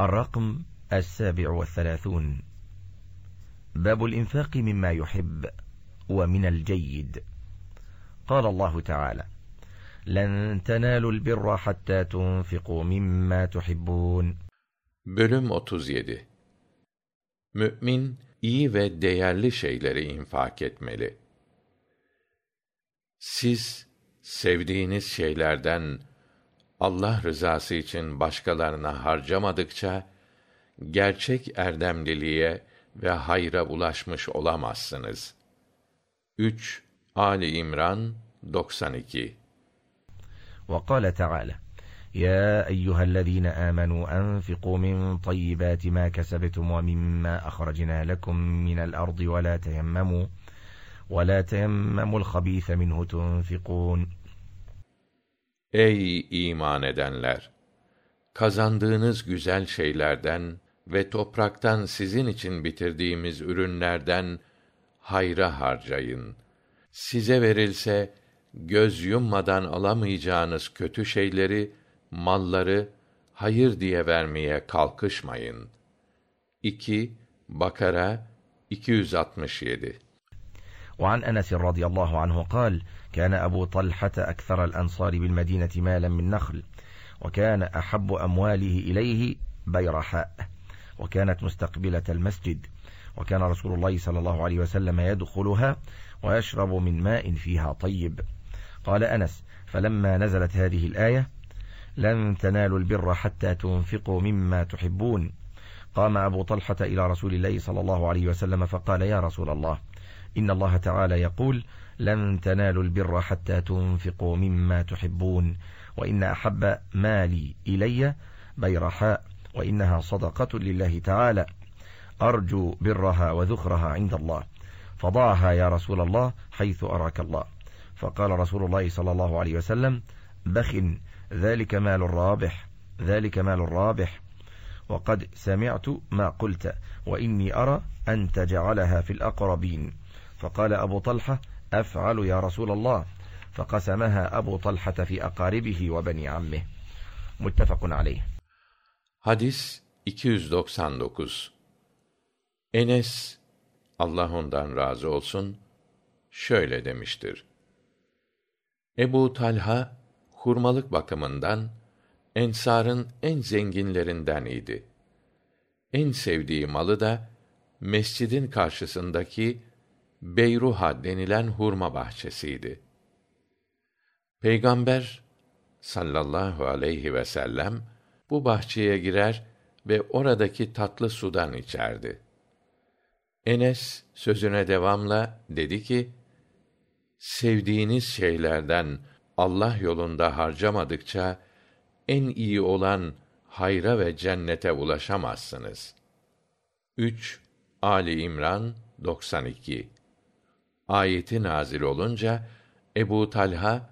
الرقم السابع والثلاثون باب الإنفاق مما يحب ومن الجيد قال الله تعالى لن تنالوا البر حتى تنفقوا مما تحبون Bölüm 37 Mü'min, iyi ve değerli şeyleri infak etmeli. Siz, sevdiğiniz şeylerden Allah rızası için başkalarına harcamadıkça, gerçek erdemliliğe ve hayra ulaşmış olamazsınız. 3 Ali İmran 92 وقال تعالى يا أيها الذين آمنوا أنفقوا من طيبات ما كسبتم ومما أخرجنا لكم من الأرض ولا تيمموا ولا تيمموا الخبيث منه تنفقون Ey iman edenler! Kazandığınız güzel şeylerden ve topraktan sizin için bitirdiğimiz ürünlerden hayra harcayın. Size verilse göz yummadan alamayacağınız kötü şeyleri, malları hayır diye vermeye kalkışmayın. 2 Bakara 267 وعن أنس رضي الله عنه قال كان أبو طلحة أكثر الأنصار بالمدينة مالا من نخل وكان أحب أمواله إليه بيرحاء وكانت مستقبلة المسجد وكان رسول الله صلى الله عليه وسلم يدخلها ويشرب من ماء فيها طيب قال أنس فلما نزلت هذه الآية لن تنالوا البر حتى تنفقوا مما تحبون قام أبو طلحة إلى رسول الله صلى الله عليه وسلم فقال يا رسول الله إن الله تعالى يقول لن تنالوا البر حتى تنفقوا مما تحبون وإن أحب مالي إلي بيرحاء وإنها صدقة لله تعالى أرجو برها وذخرها عند الله فضعها يا رسول الله حيث أراك الله فقال رسول الله صلى الله عليه وسلم بخ ذلك مال الرابح ذلك مال الرابح وقد سمعت ما قلت وإني أرى أن تجعلها في الأقربين فقال أبو طلحة أفعل يا رسول الله فقسمها أبو طلحة في أقاربه وبني عمه متفق عليه Hadis 299 Enes Allah ondan razı olsun şöyle demiştir. Ebu Talha hurmalık bakımından ensarın en zenginlerinden idi. En sevdiği malı da mescidin karşısındaki Beyruha denilen hurma bahçesiydi. Peygamber sallallahu aleyhi ve sellem bu bahçeye girer ve oradaki tatlı sudan içerdi. Enes sözüne devamla dedi ki: Sevdiğiniz şeylerden Allah yolunda harcamadıkça en iyi olan hayra ve cennete ulaşamazsınız. 3 Ali İmran 92 Ayeti nazil olunca Ebu Talha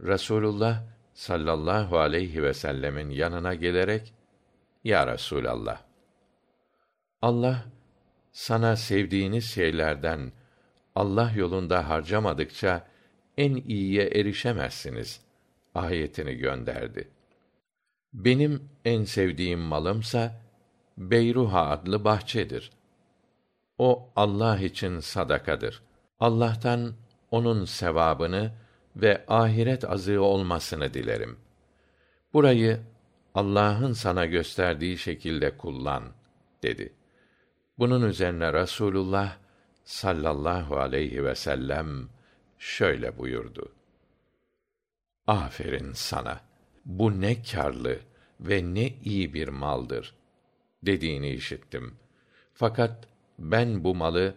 Rasulullah sallallahu aleyhi ve sellemin yanına gelerek Ya Resulallah Allah sana sevdiğiniz şeylerden Allah yolunda harcamadıkça en iyiye erişemezsiniz ayetini gönderdi. Benim en sevdiğim malımsa Beyruha adlı bahçedir. O Allah için sadakadır. Allah'tan onun sevabını ve ahiret azığı olmasını dilerim. Burayı Allah'ın sana gösterdiği şekilde kullan dedi. Bunun üzerine Rasulullah sallallahu aleyhi ve sellem şöyle buyurdu. Aferin sana. Bu ne kârlı ve ne iyi bir maldır dediğini işittim. Fakat ben bu malı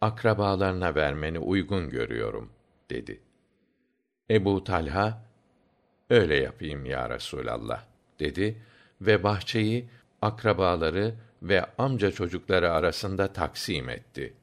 akrabalarına vermeni uygun görüyorum dedi. Ebu Talha öyle yapayım ya Resulallah dedi ve bahçeyi akrabaları ve amca çocukları arasında taksim etti.